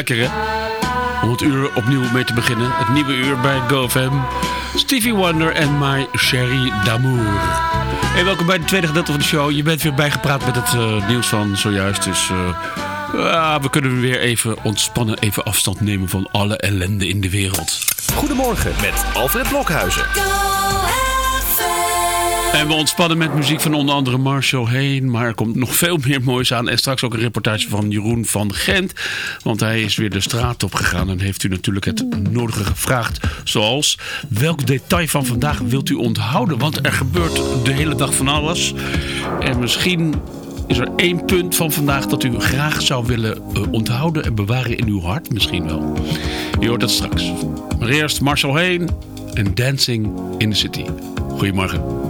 Lekker hè? Om het uur opnieuw mee te beginnen. Het nieuwe uur bij GoFam. Stevie Wonder en My Sherry D'Amour. Hey, welkom bij het tweede gedeelte van de show. Je bent weer bijgepraat met het eh, nieuws van zojuist. Dus eh, ja, we kunnen weer even ontspannen, even afstand nemen van alle ellende in de wereld. Goedemorgen met Alfred Blokhuizen. En we ontspannen met muziek van onder andere Marshall Heen. Maar er komt nog veel meer moois aan. En straks ook een reportage van Jeroen van Gent. Want hij is weer de straat op gegaan. En heeft u natuurlijk het nodige gevraagd. Zoals, welk detail van vandaag wilt u onthouden? Want er gebeurt de hele dag van alles. En misschien is er één punt van vandaag dat u graag zou willen eh, onthouden en bewaren in uw hart. Misschien wel. Je hoort dat straks. Maar eerst Marshall Heen en Dancing in the City. Goedemorgen.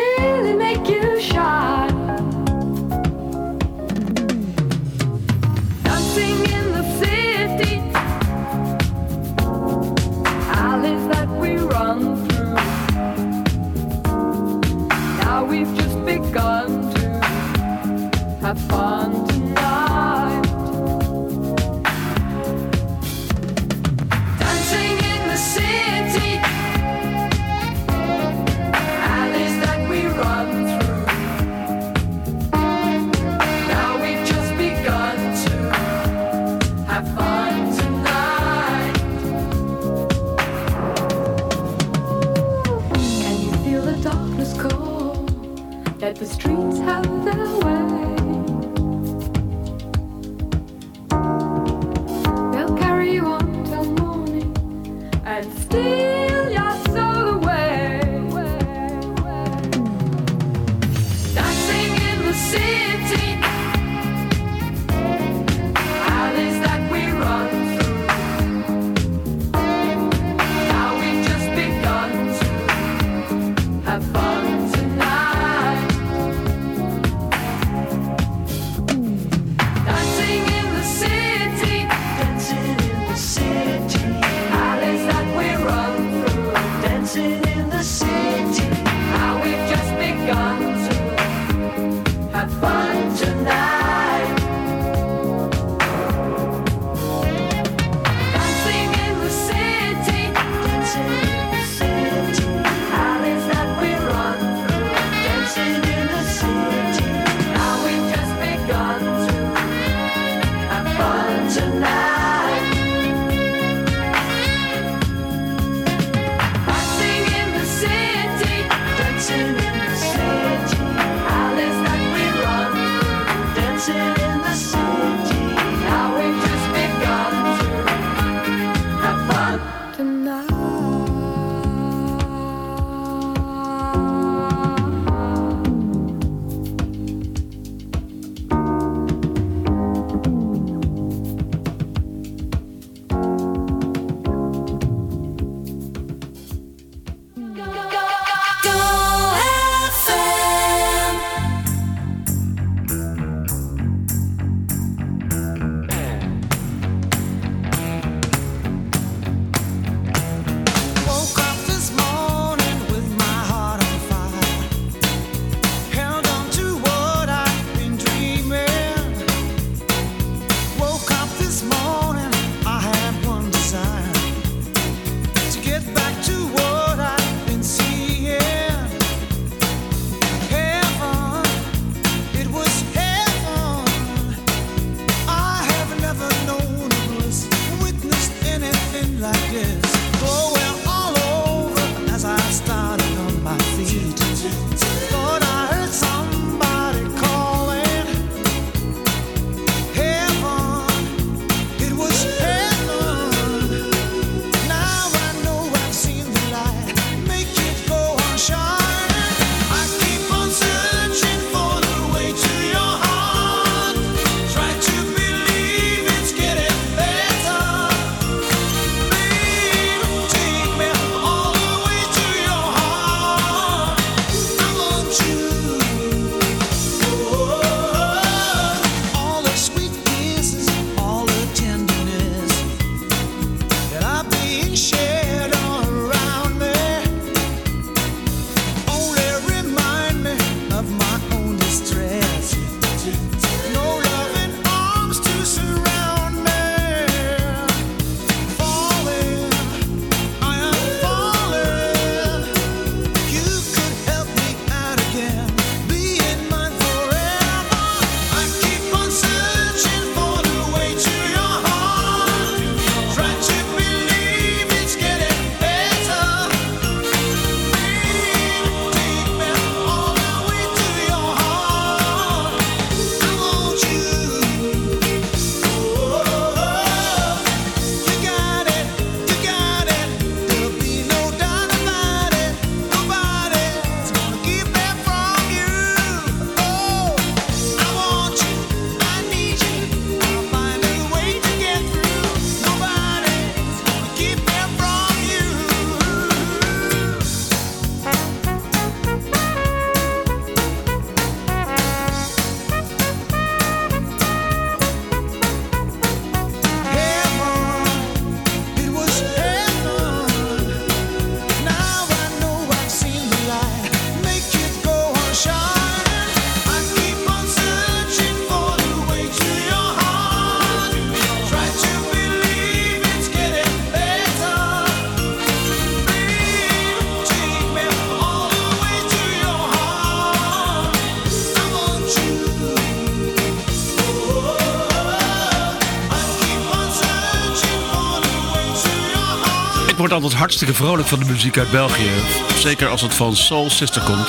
word altijd hartstikke vrolijk van de muziek uit België. Zeker als het van Soul Sister komt.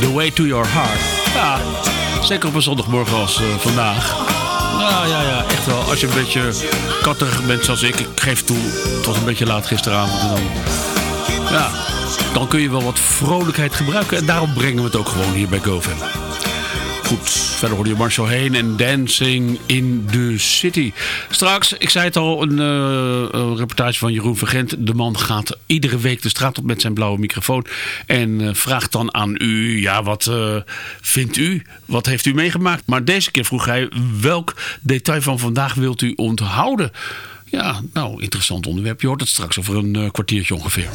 The Way to Your Heart. Ja, zeker op een zondagmorgen als eh, vandaag. Ja, ja, ja, echt wel. Als je een beetje katterig bent zoals ik. Ik geef toe, het was een beetje laat gisteravond. Dan, ja, dan kun je wel wat vrolijkheid gebruiken. En daarom brengen we het ook gewoon hier bij GoFam. Goed, verder hoorde je Marshall heen en Dancing in the City. Straks, ik zei het al, een, eh, een reportage van Jeroen Vergent. De man gaat iedere week de straat op met zijn blauwe microfoon. En eh, vraagt dan aan u, ja, wat eh, vindt u? Wat heeft u meegemaakt? Maar deze keer vroeg hij, welk detail van vandaag wilt u onthouden? Ja, nou, interessant onderwerp. Je hoort het straks over een kwartiertje ongeveer.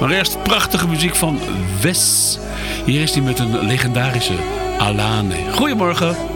Maar eerst prachtige muziek van Wes. Hier is hij met een legendarische Alane. Goedemorgen.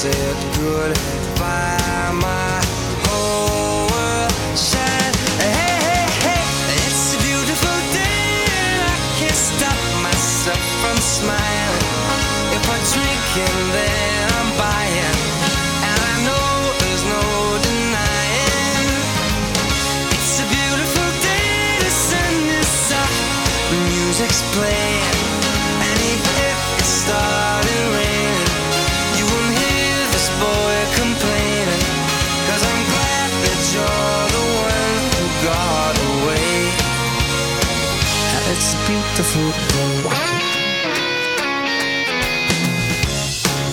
said goodbye. My whole world shined. Hey, hey, hey, it's a beautiful day, and I can't stop myself from smiling. If I drink and then I'm buying, and I know there's no denying. It's a beautiful day, the sun is up, music's playing, and even if it started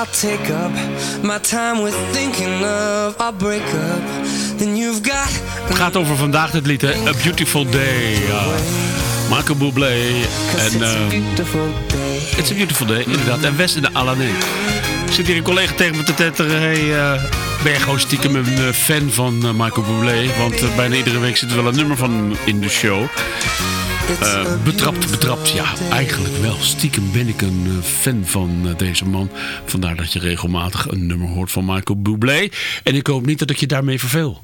I'll take up my time with thinking of our breakup, then you've got. Het gaat over vandaag dit lied, hè? A Beautiful Day. Ja. Michael Bublé. En it's a beautiful day. It's a Beautiful Day, inderdaad. En West in de Alané. Zit hier een collega tegen me te tetteren. Hey, eh, ben gewoon stiekem een eh, fan van eh, Michael Bublé? Want eh, bijna iedere week zit er wel een nummer van hem in de show. Betrapt, betrapt. Ja, eigenlijk wel. Stiekem ben ik een fan van deze man. Vandaar dat je regelmatig een nummer hoort van Michael Bublé. En ik hoop niet dat ik je daarmee verveel.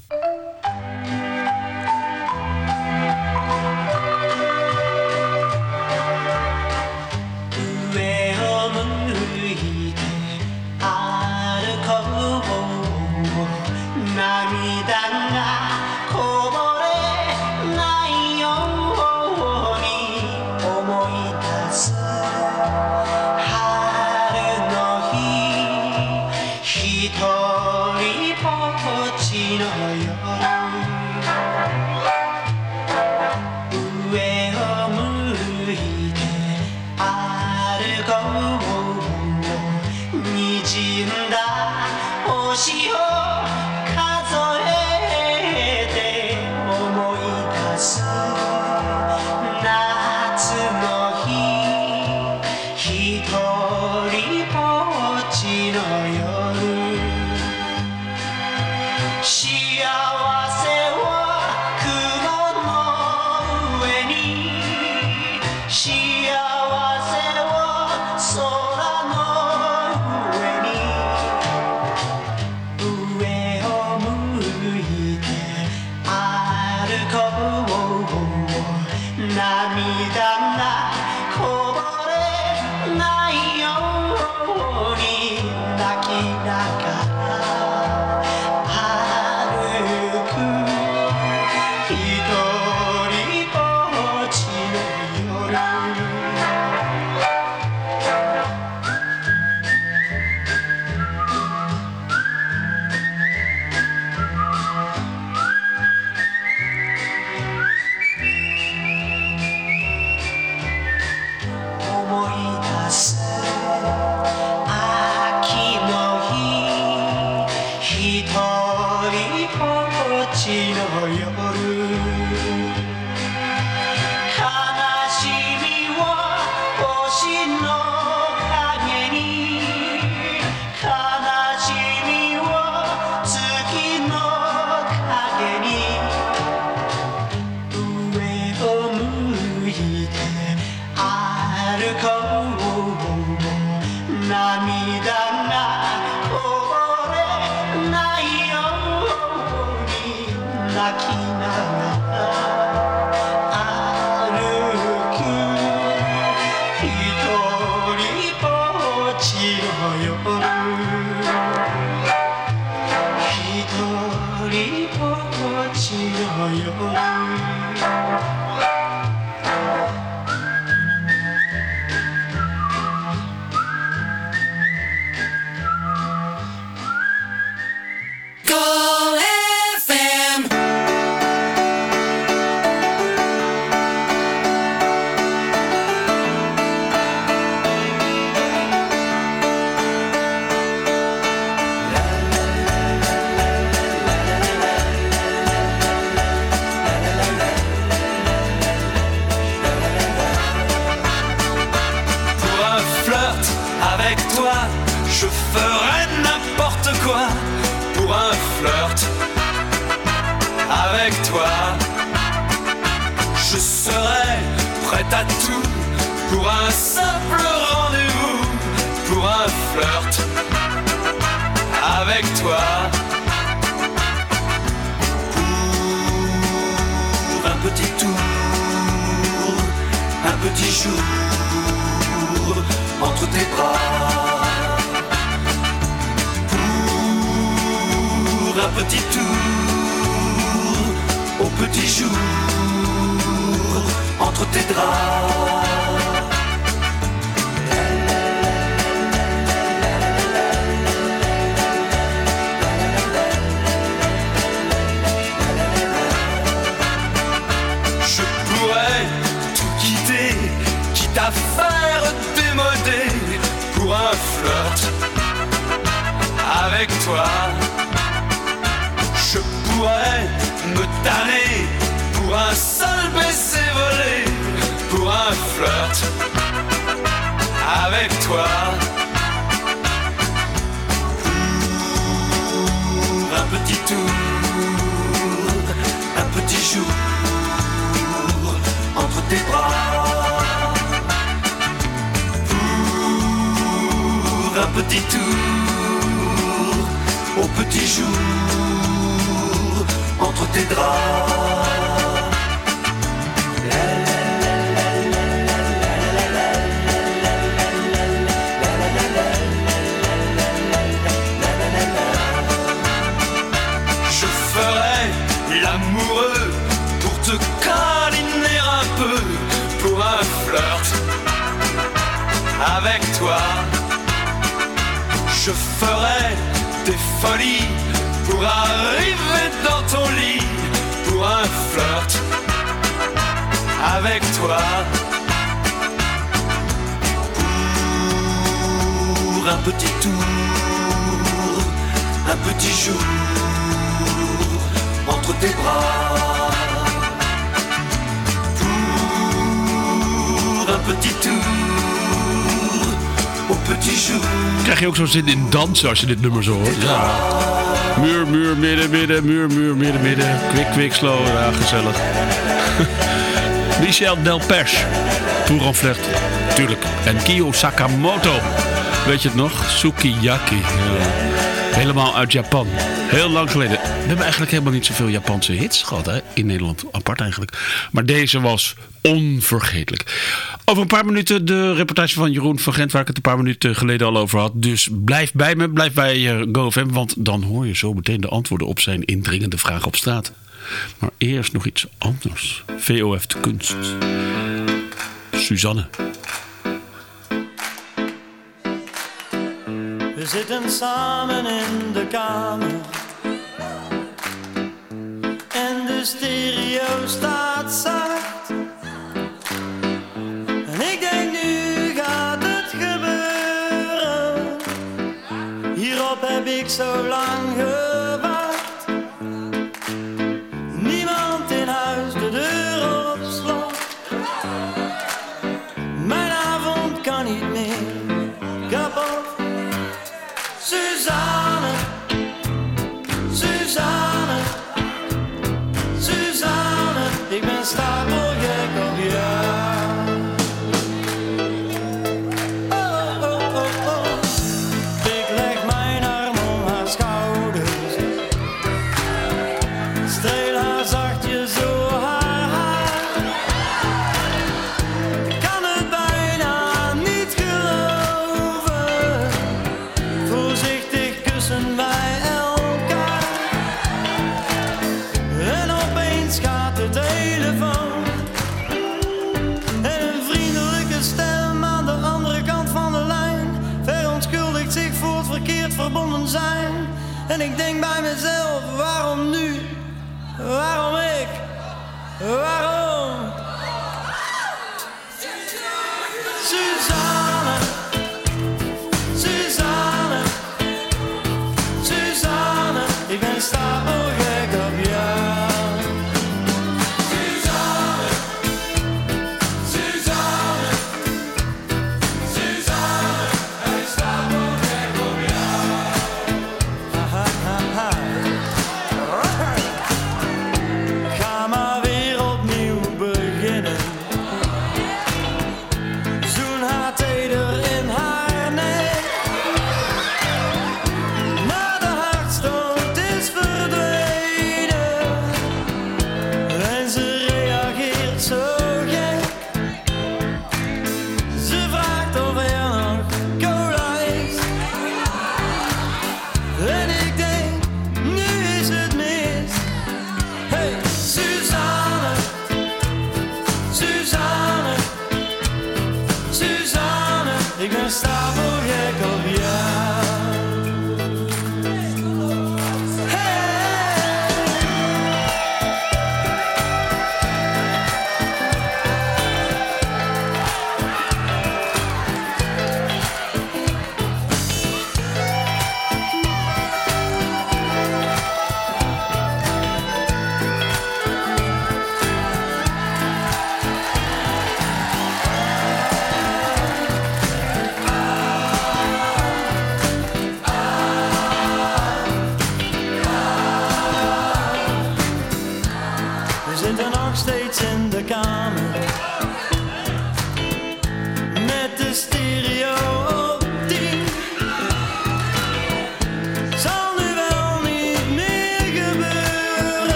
Prêt à tout. Pour un simple rendez-vous, pour un flirt avec toi. Pour un petit tour, un petit jour entre tes bras pour un petit tour au petit jour entre tes draps. Je pourrais tout quitter, quitte à faire démoder pour un flirt avec toi. Je pourrais me tanner avec toi. Un petit tour, un petit jour entre tes bras un petit tour au petit jour entre tes draps. Avec toi. Je ferai des folies pour arriver dans ton lit pour un flirt avec toi. Pour un petit tour, un petit jour entre tes bras. Pour un petit tour. Krijg je ook zo'n zin in dansen als je dit nummer zo hoort? Ja. Muur, muur, midden, midden, muur, muur, midden, midden. Kwik, kwik, slow. Ja, gezellig. Michel Delpech. Pour un flirt. Tuurlijk. En Kiyo Sakamoto. Weet je het nog? Sukiyaki. Ja. Helemaal uit Japan. Heel lang geleden. We hebben eigenlijk helemaal niet zoveel Japanse hits gehad hè? in Nederland. Apart eigenlijk. Maar deze was onvergetelijk. Over een paar minuten de reportage van Jeroen van Gent... waar ik het een paar minuten geleden al over had. Dus blijf bij me, blijf bij GoFM... want dan hoor je zo meteen de antwoorden op zijn indringende vragen op straat. Maar eerst nog iets anders. VOF de kunst. Suzanne. We zitten samen in de kamer. En de stereo staat zacht. Heb ik zo lang gewacht. Niemand in huis, de deur op slot. Mijn avond kan niet meer kapot. Suzanne, Suzanne, Suzanne, ik ben stapelgek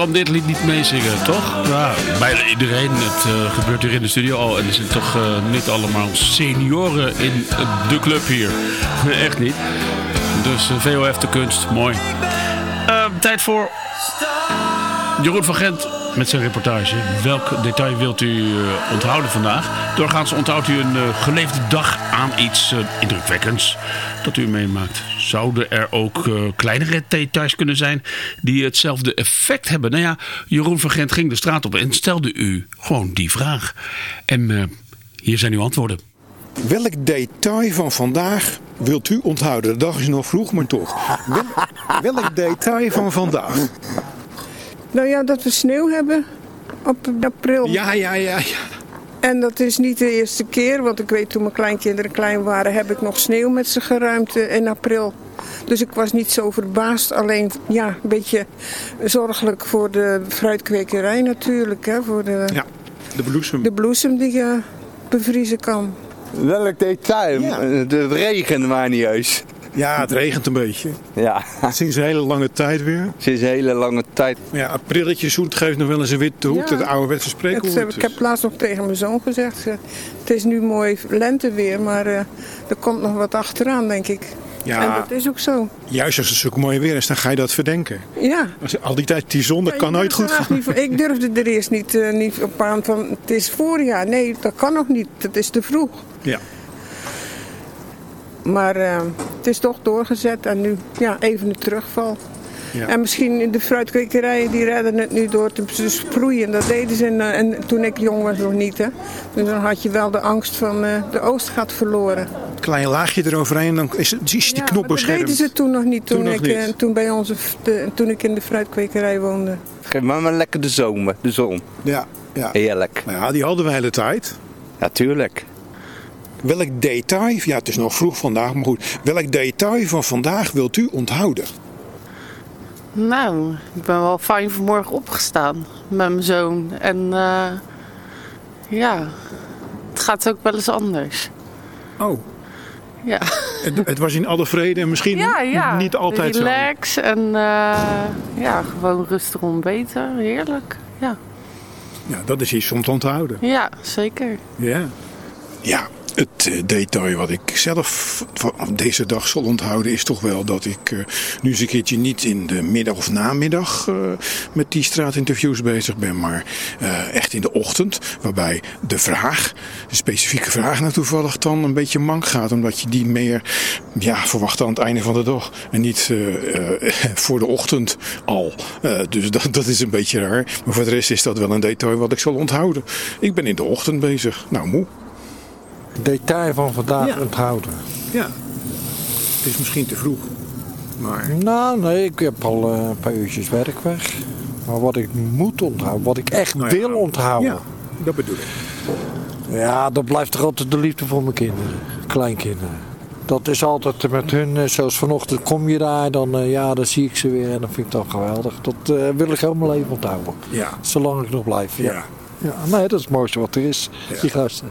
kan dit lied niet meezingen, toch? Ja, bijna iedereen. Het eh, gebeurt hier in de studio al. En er zitten toch eh, niet allemaal senioren in de club hier. Echt niet. Dus eh, VOF de kunst, mooi. Tijd voor Jeroen van Gent met zijn reportage. Welk detail wilt u onthouden vandaag? Doorgaans onthoudt u een geleefde dag aan iets indrukwekkends dat u meemaakt. Zouden er ook eh, kleinere details kunnen zijn die hetzelfde effect hebben? Nou ja, Jeroen van Gent ging de straat op en stelde u gewoon die vraag. En eh, hier zijn uw antwoorden. Welk detail van vandaag wilt u onthouden? De dag is nog vroeg, maar toch. Wel- welk detail van vandaag? Nou ja, dat we sneeuw hebben op april. Ja, ja, ja. ja. En dat is niet de eerste keer, want ik weet toen mijn kleinkinderen klein waren, heb ik nog sneeuw met ze geruimd eh, in april. Dus ik was niet zo verbaasd. Alleen ja, een beetje zorgelijk voor de fruitkwekerij natuurlijk. Hè, voor de, Ja, de bloesem. de bloesem die eh, bevriezen kan. Welk detail? Ja. De regen maar niet juist. Ja, het regent een beetje. Ja, Sinds een hele lange tijd weer. sinds een hele lange tijd. Ja, aprilletje zoet geeft nog wel eens een witte hoed. Ja. Het ouderwetse Het, spreekwoord. eh, ik heb laatst nog tegen mijn zoon gezegd, eh, het is nu mooi lenteweer, maar eh, er komt nog wat achteraan denk ik. Ja. En dat is ook zo. Juist als het zo mooi weer is, dan ga je dat verdenken. Ja. Als al die tijd die zon, dat Ja, kan nooit goed gaan. niet ik durfde er eerst niet, eh, niet op aan van het is voorjaar. Nee, dat kan nog niet. Dat is te vroeg. Ja. Maar eh, het is toch doorgezet en nu ja, even een terugval. Ja. En misschien in de fruitkwekerijen die redden het nu door te sproeien. Dat deden ze en, en toen ik jong was nog niet. Hè. Dus dan had je wel de angst van eh, de oost gaat verloren. Klein laagje eroverheen, dan is, het- is die Ja, knop maar dat beschermd. deden ze toen nog niet. Toen, Toen nog ik, niet. eh, toen, bij onze, de- toen ik in de fruitkwekerij woonde. Geef maar maar lekker de zomer, de zon. Ja, ja. Heerlijk. Nou ja, die hadden we de hele tijd. Natuurlijk. Welk detail, ja het is nog vroeg vandaag, maar goed. Welk detail van vandaag wilt u onthouden? Nou, ik ben wel fijn vanmorgen opgestaan met mijn zoon. En eh, ja, het gaat ook wel eens anders. Oh, Ja, het, het was in alle vrede en misschien ja, ja. niet altijd zo. Relax en eh, ja, gewoon rustig ontbeten. Heerlijk. Ja, Ja, dat is iets om te onthouden. ja zeker. Ja. Ja, het eh, detail wat ik zelf van deze dag zal onthouden is toch wel dat ik eh, nu eens een keertje niet in de middag of namiddag eh, met die straatinterviews bezig ben, maar echt in de ochtend. Waarbij de vraag, de specifieke vraag nou toevallig dan een beetje mank gaat, omdat je die meer ja, verwacht aan het einde van de dag en niet voor de ochtend al. Dus dat, dat is een beetje raar. Maar voor de rest is dat wel een detail wat ik zal onthouden. Ik ben in de ochtend bezig. Nou, moe. Detail van vandaag Ja. onthouden. Ja, het is misschien te vroeg. Maar Nou, nee, ik heb al eh, een paar uurtjes werk weg. Maar wat ik moet onthouden, wat ik echt Nou ja, wil onthouden. ja, dat bedoel ik. Ja, dat blijft toch altijd de liefde voor mijn kinderen, kleinkinderen. Dat is altijd met hun, eh, zoals vanochtend kom je daar, dan, eh, ja, dan zie ik ze weer en dan vind ik dat geweldig. Dat wil ik mijn leven onthouden. Ja. Zolang ik nog blijf. Ja. Ja. Ja. nee, dat is het mooiste wat er is, die gasten.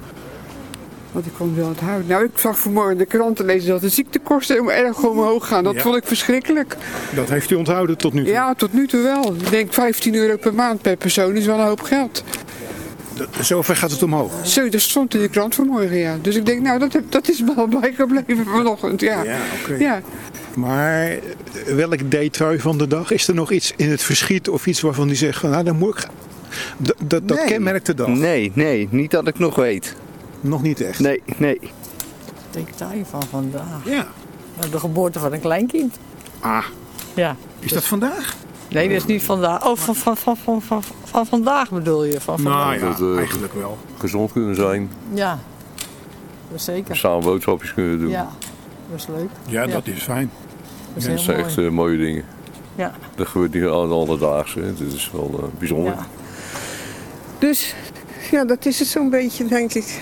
Want ik kon wel onthouden. Nou, ik zag vanmorgen in de kranten lezen dat de ziektekosten erg omhoog gaan. Dat Ja. vond ik verschrikkelijk. Dat heeft u onthouden tot nu toe. Ja, tot nu toe wel. Ik denk 15 euro per maand per persoon is wel een hoop geld. Zover gaat het omhoog. Zo, dat stond in de krant vanmorgen, ja. Dus ik denk, nou, dat, heb- dat is me al bijgebleven vanochtend, ja. Ja, oké. Ja. Maar eh, welk detail van de dag? Is er nog iets in het verschiet of iets waarvan u zegt van nou, dan moet ik? Dat, dat, dat Nee. kenmerkt de dag. Nee, nee, niet dat ik nog weet. Nog niet echt. Nee, nee. Detail van vandaag. Ja. Nou, De geboorte van een kleinkind. Ah, Ja. is dat vandaag? Nee, dat is niet vandaag. Oh, van, van, van, van, van, van vandaag bedoel je? Van vandaag. Nou ja, Dat, eh, eigenlijk wel. Gezond kunnen zijn. Ja. Dat is zeker. Samen boodschapjes kunnen doen. Ja, dat is leuk. Ja, dat is fijn. Dat is Dat zijn mooi. echt eh, mooie dingen. Ja. Dat gebeurt niet alledaagse. hè. Dit is wel eh, bijzonder. Ja. Dus, ja, dat is het zo'n beetje, denk ik.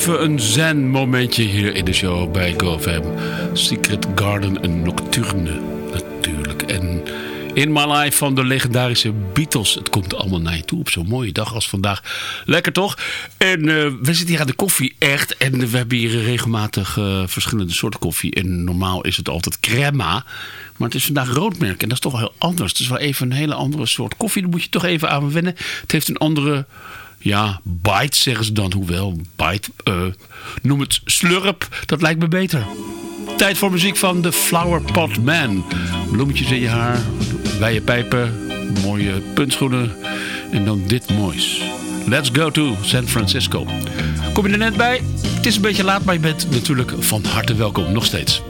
Even een zen momentje hier in de show bij GoFam. Secret Garden, een nocturne natuurlijk. En In My Life van de legendarische Beatles. Het komt allemaal naar je toe op zo'n mooie dag als vandaag. Lekker toch? En eh, we zitten hier aan de koffie, echt. En we hebben hier regelmatig eh, verschillende soorten koffie. En normaal is het altijd crema. Maar het is vandaag roodmerk en dat is toch wel heel anders. Het is wel even een hele andere soort koffie. Daar moet je toch even aan wennen. Het heeft een andere... Ja, bite zeggen ze dan. Hoewel, bite, eh, noem het slurp. Dat lijkt me beter. Tijd voor muziek van The Flower Pot Man. Bloemetjes in je haar, bij je pijpen, mooie puntschoenen en dan dit moois. Let's go to San Francisco. Kom je er net bij? Het is een beetje laat, maar je bent natuurlijk van harte welkom. Nog steeds.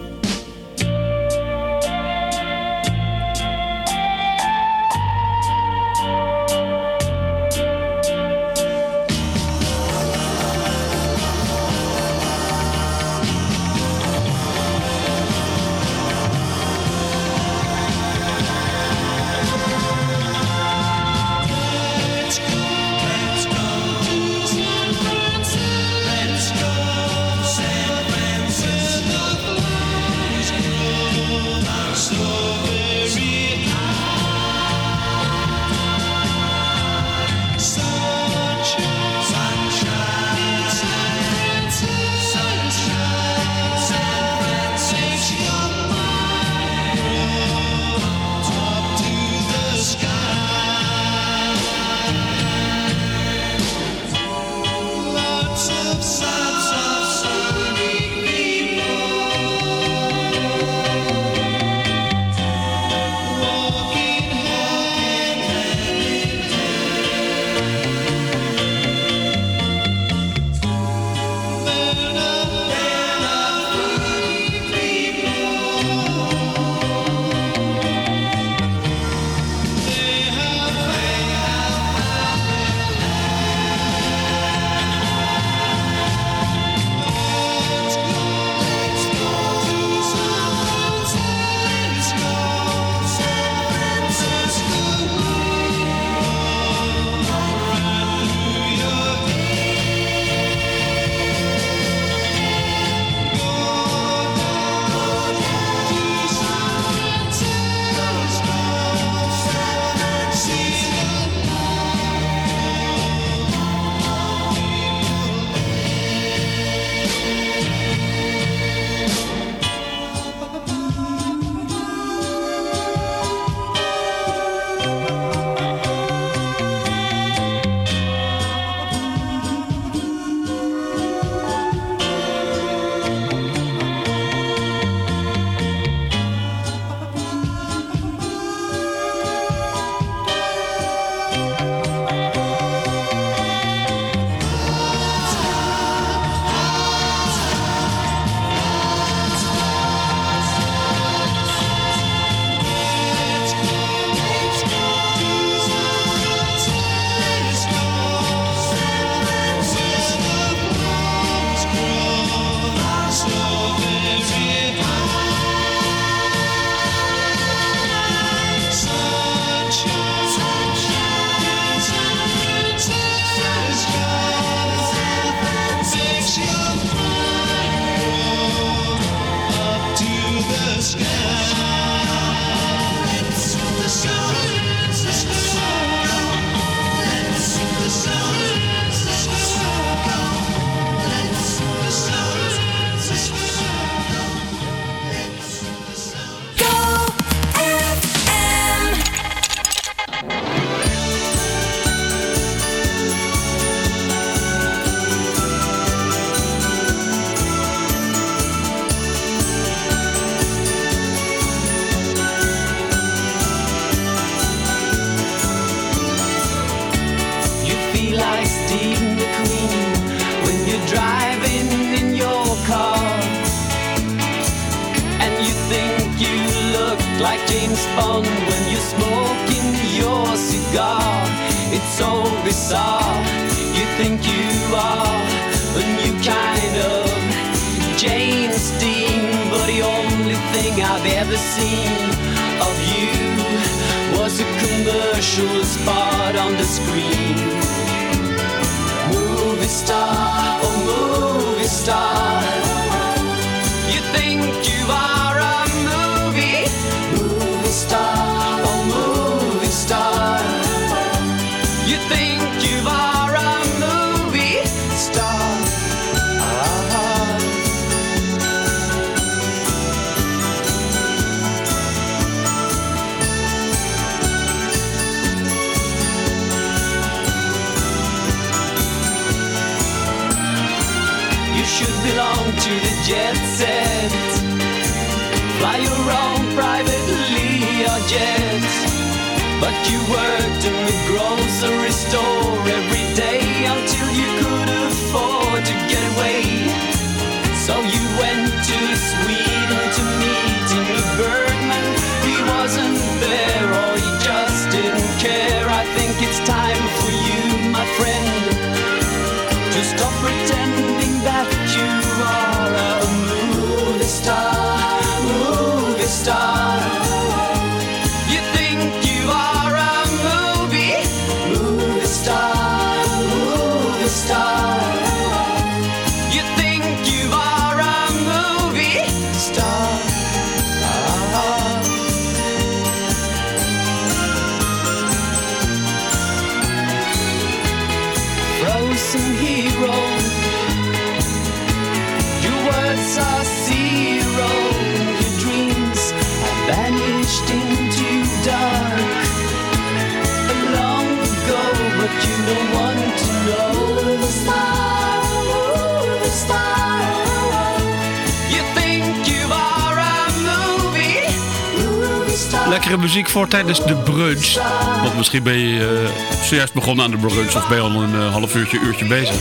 Lekkere muziek voor tijdens de brunch. Want misschien ben je eh, zojuist begonnen aan de brunch of ben je al een eh, half uurtje, uurtje bezig.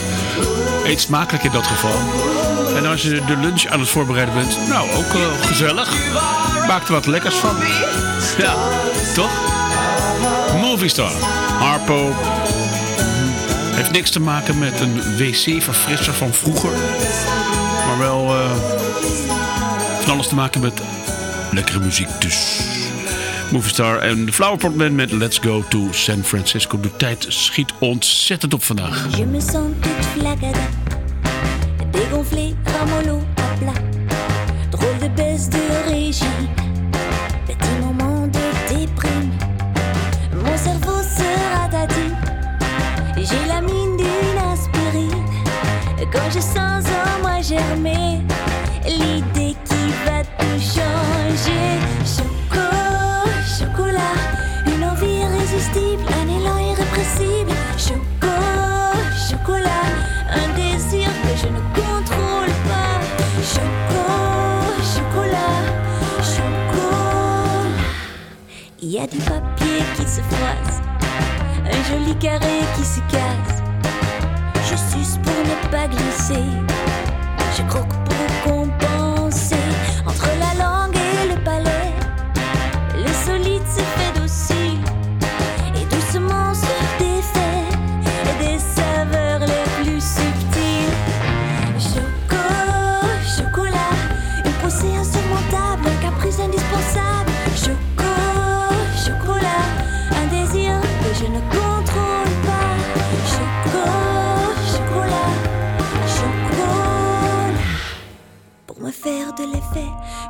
Eet smakelijk in dat geval. En als je de lunch aan het voorbereiden bent, nou ook eh, gezellig. Maak er wat lekkers van. Ja, toch? Movie Star. Harpo. Heeft niks te maken met een wc-verfrisser van vroeger. Maar wel van alles te maken met lekkere muziek dus. Movie Star en de Flower Pot Band met Let's Go to San Francisco. De tijd schiet ontzettend op vandaag. Je me sens toute flagada, dégonflée, ramollo à plat. Drôle de baisse de régime, du papier qui se froisse, un joli carré qui se casse. Je suce pour ne pas glisser.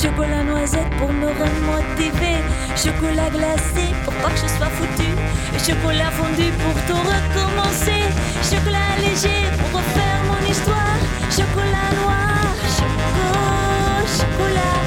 Chocolat noisette pour me remotiver. Chocolat glacé pour pas que je sois foutu. Chocolat fondu pour tout recommencer. Chocolat léger pour refaire mon histoire. Chocolat noir, choco, chocolat.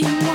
you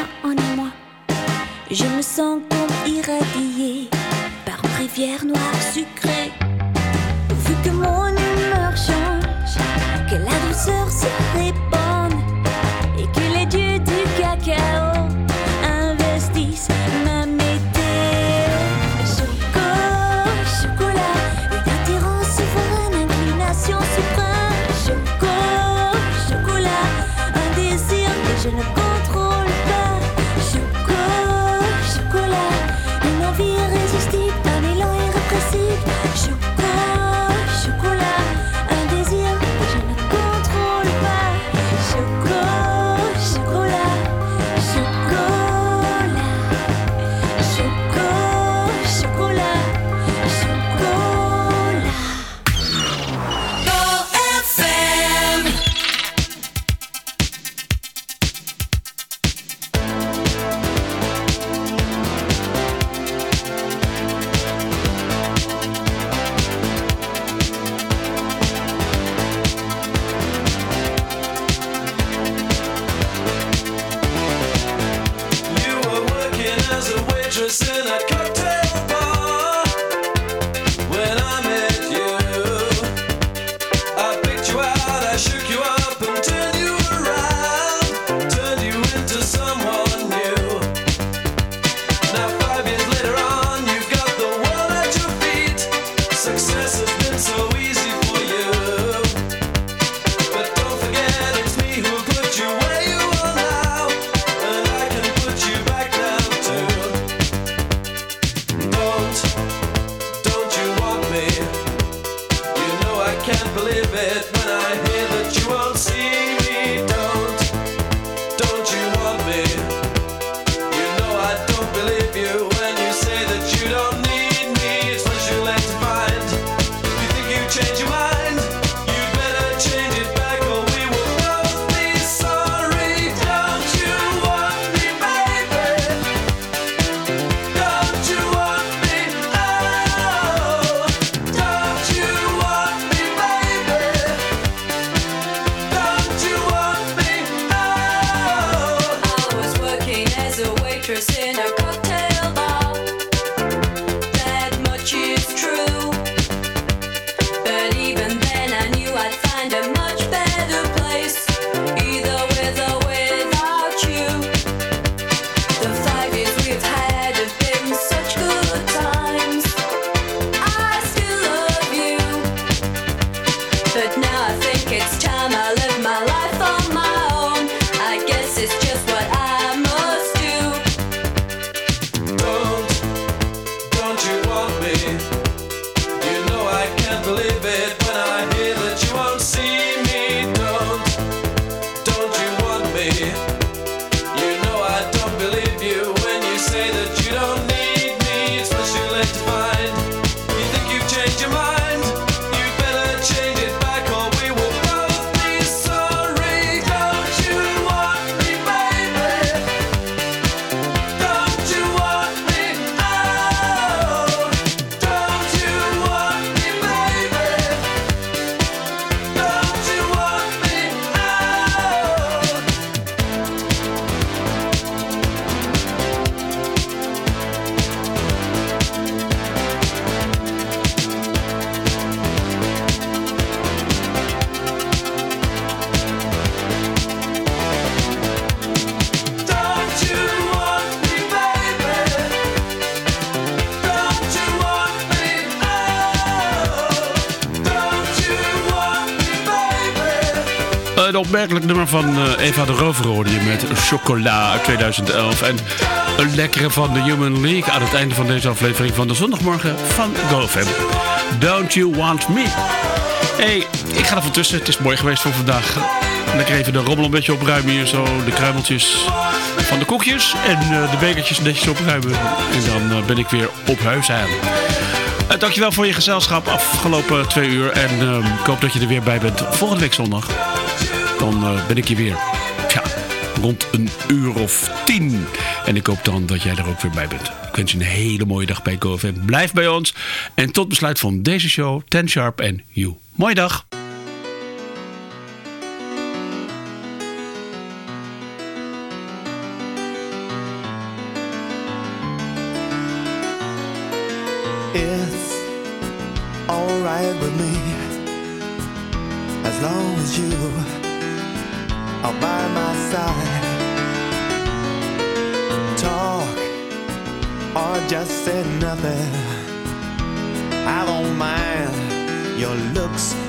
opmerkelijk nummer van eh, Eva de Rover hoorde met Chocola 2011. En een lekkere van de Human League aan het einde van deze aflevering van de zondagmorgen van GoFam. Don't You Want Me? hey, ik ga er van tussen. Het is mooi geweest voor vandaag. Lekker even de rommel een beetje opruimen hier zo. De kruimeltjes van de koekjes en eh, de bekertjes netjes opruimen. En dan eh, ben ik weer op huis aan. Uh, dankjewel voor je gezelschap afgelopen twee uur. En ik hoop dat je er weer bij bent volgende week zondag dan eh, ben ik hier weer. Ja, rond een uur of tien. En ik hoop dan dat jij er ook weer bij bent. Ik wens je een hele mooie dag bij GoFM. Blijf bij ons. En tot besluit van deze show, Ten Sharp en You. Mooie dag.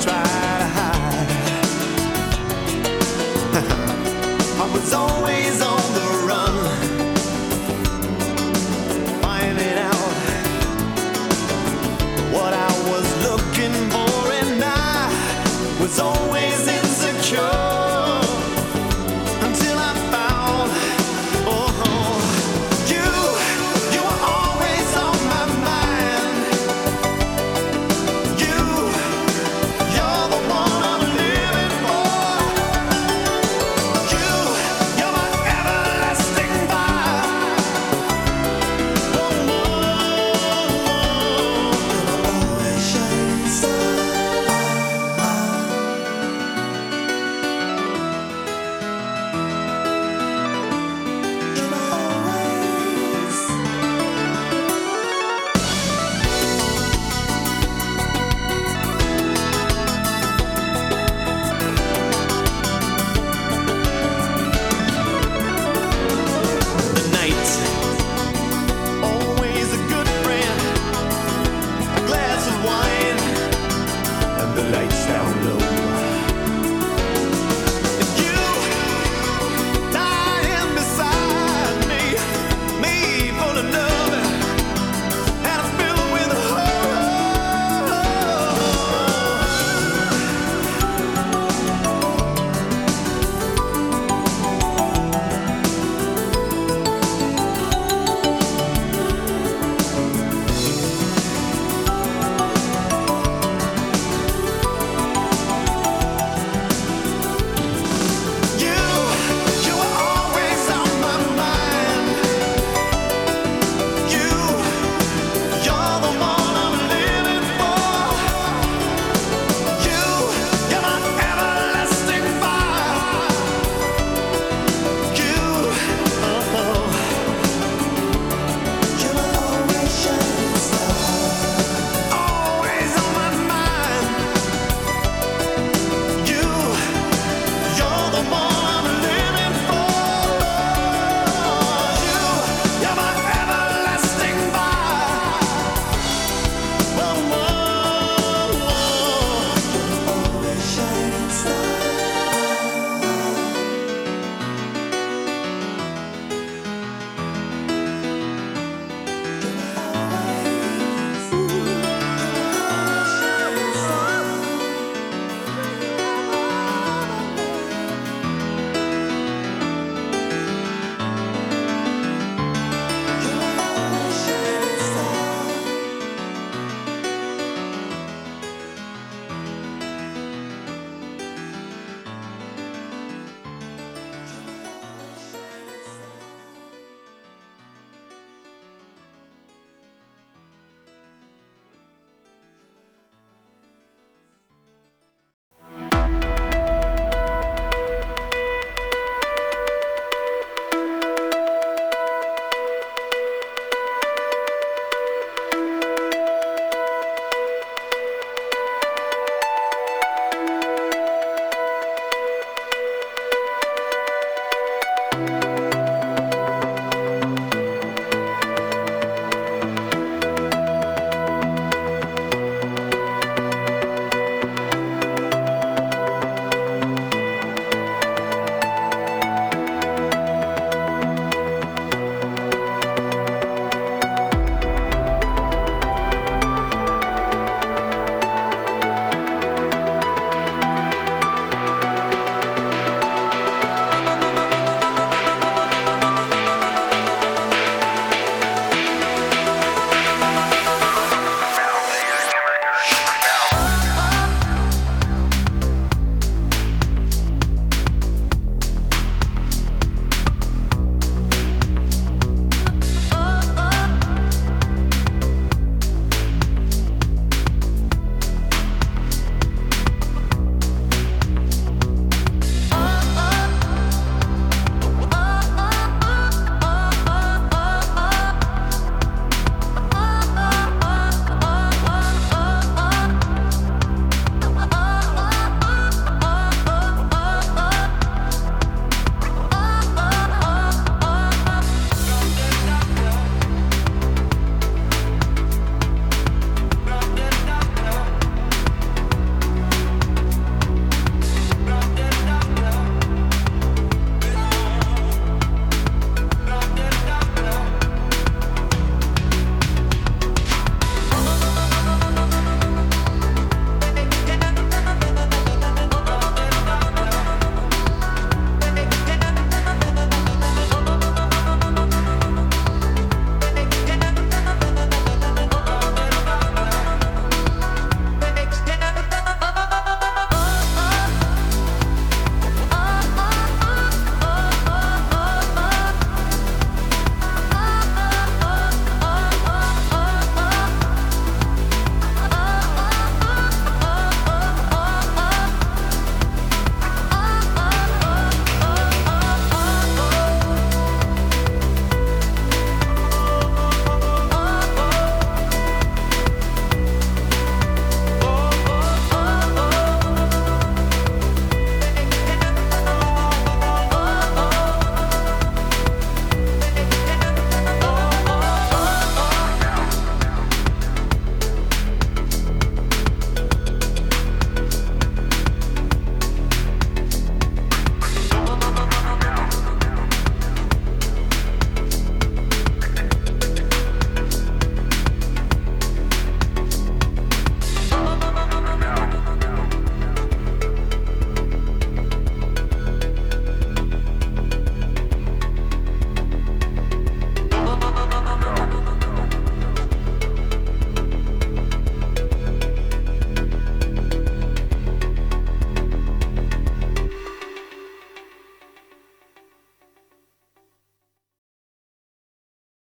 try